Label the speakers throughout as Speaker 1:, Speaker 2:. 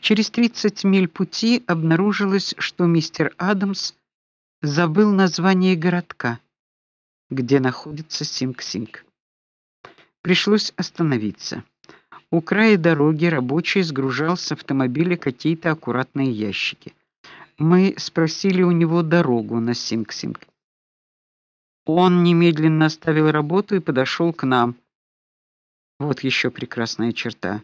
Speaker 1: Через 30 миль пути обнаружилось, что мистер Адамс забыл название городка, где находится Синг-Синг. Пришлось остановиться. У края дороги рабочий сгружал с автомобиля какие-то аккуратные ящики. Мы спросили у него дорогу на Синг-Синг. Он немедленно оставил работу и подошел к нам. Вот еще прекрасная черта.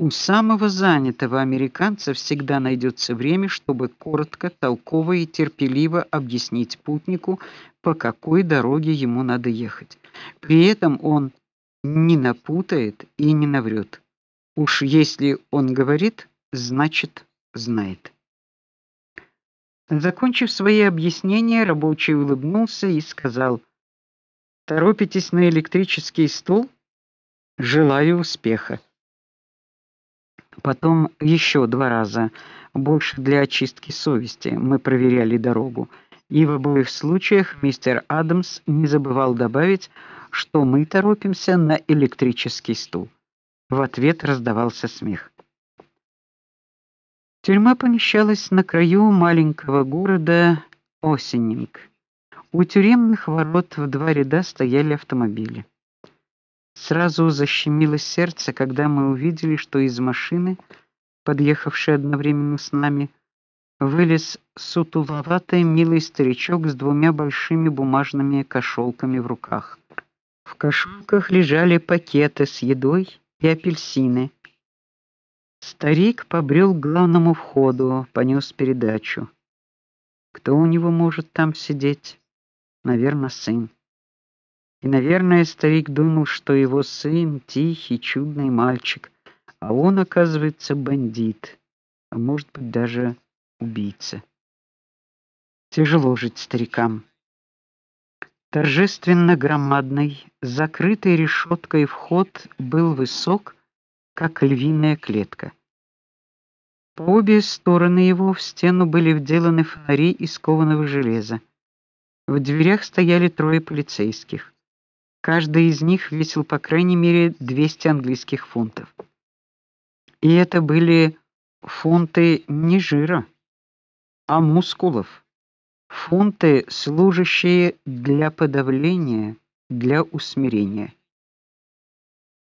Speaker 1: У самого занятого американца всегда найдется время, чтобы коротко, толково и терпеливо объяснить путнику, по какой дороге ему надо ехать. При этом он не напутает и не наврет. Уж если он говорит, значит, знает. Закончив свои объяснения, рабочий улыбнулся и сказал: "Торопитесь на электрический стул? Желаю успеха". Потом еще два раза, больше для очистки совести, мы проверяли дорогу. И в обоих случаях мистер Адамс не забывал добавить, что мы торопимся на электрический стул. В ответ раздавался смех. Тюрьма помещалась на краю маленького города Осенинг. У тюремных ворот в два ряда стояли автомобили. Сразу защемило сердце, когда мы увидели, что из машины, подъехавшей одновременно с нами, вылез сутуловатый милый старичок с двумя большими бумажными кошелками в руках. В кошелках лежали пакеты с едой и апельсины. Старик побрел к главному входу, понес передачу. Кто у него может там сидеть? Наверное, сын. И, наверное, старик думал, что его сын тихий, чудный мальчик, а он, оказывается, бандит, а может быть, даже убийца. Тяжело жить старикам. Торжественно громадный, закрытый решеткой вход был высок, как львиная клетка. По обе стороны его в стену были вделаны фонари из кованого железа. В дверях стояли трое полицейских. Каждый из них весил по крайней мере 200 английских фунтов. И это были фунты не жира, а мускулов. Фунты, служащие для подавления, для усмирения.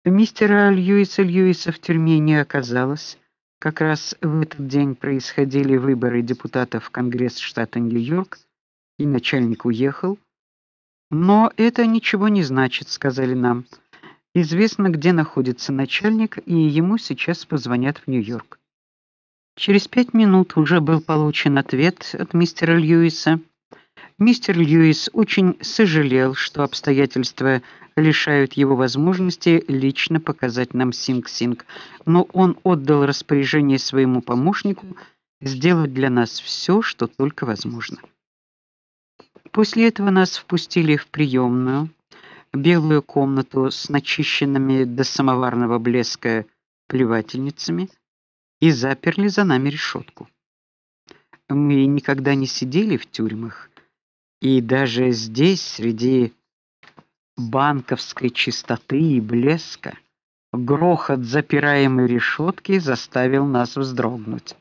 Speaker 1: Мистера Льюиса Льюиса в тюрьме не оказалось. Как раз в этот день происходили выборы депутатов в Конгресс штата Нью-Йорк, и начальник уехал. Но это ничего не значит, сказали нам. Известно, где находится начальник, и ему сейчас позвонят в Нью-Йорк. Через пять минут уже был получен ответ от мистера Льюиса. Мистер Льюис очень сожалел, что обстоятельства лишают его возможности лично показать нам Синг-Синг, но он отдал распоряжение своему помощнику сделать для нас все, что только возможно. После этого нас впустили в приемную, белую комнату с начищенными до самоварного блеска плевательницами и заперли за нами решетку. Мы никогда не сидели в тюрьмах, и даже здесь, среди банковской чистоты и блеска, грохот запираемой решетки заставил нас вздрогнуть.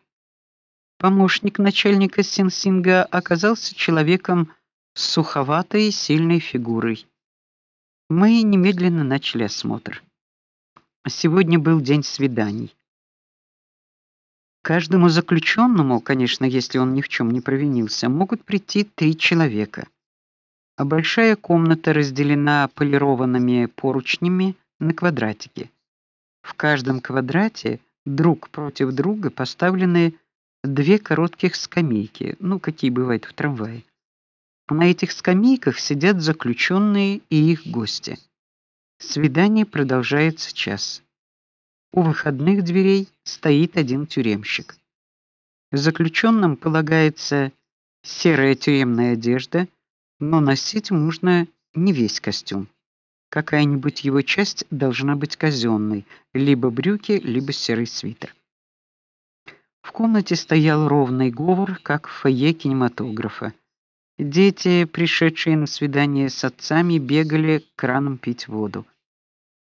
Speaker 1: Помощник начальника Синсинга оказался человеком с суховатой сильной фигурой. Мы немедленно начали осмотр. Сегодня был день свиданий. Каждому заключенному, конечно, если он ни в чем не провинился, могут прийти три человека. А большая комната разделена полированными поручнями на квадратики. В каждом квадрате друг против друга поставлены две коротких скамейки, ну, какие бывают в трамвае. На этих скамейках сидят заключенные и их гости. Свидание продолжается час. У выходных дверей стоит один тюремщик. Заключенным полагается серая тюремная одежда, но носить можно не весь костюм. Какая-нибудь его часть должна быть казенной, либо брюки, либо серый свитер. В комнате стоял ровный говор, как в фойе кинематографа. Дети, пришедшие на свидание с отцами, бегали к кранам пить воду.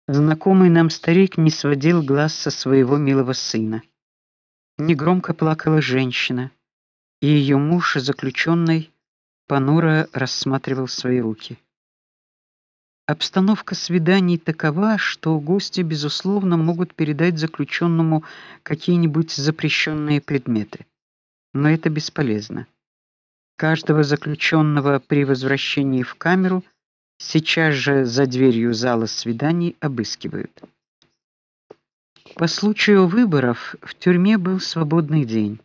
Speaker 1: Знакомый нам старик не сводил глаз со своего милого сына. негромко плакала женщина, и ее муж, заключенный, понуро рассматривал свои руки. Обстановка свиданий такова, что гости безусловно могут передать заключенному какие-нибудь запрещенные предметы. Но это бесполезно. Каждого заключенного при возвращении в камеру сейчас же за дверью зала свиданий обыскивают. По случаю выборов в тюрьме был свободный день.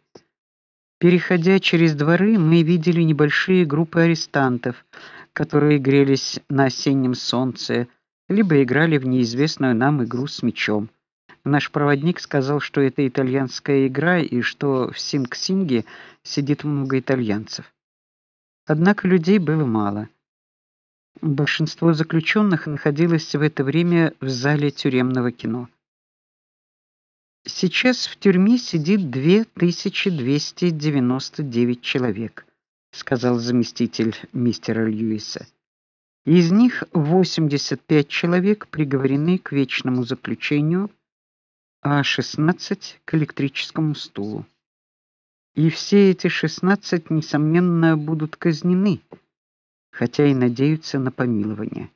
Speaker 1: Переходя через дворы, мы видели небольшие группы арестантов, которые грелись на осеннем солнце, либо играли в неизвестную нам игру с мячом. Наш проводник сказал, что это итальянская игра и что в Синг-Синге сидит много итальянцев. Однако людей было мало. Большинство заключенных находилось в это время в зале тюремного кино. Сейчас в тюрьме сидит 2299 человек сказал заместитель мистера Льюиса. Из них 85 человек приговорены к вечному заключению, а 16 к электрическому стулу. И все эти 16 несомненно будут казнены, хотя и надеются на помилование.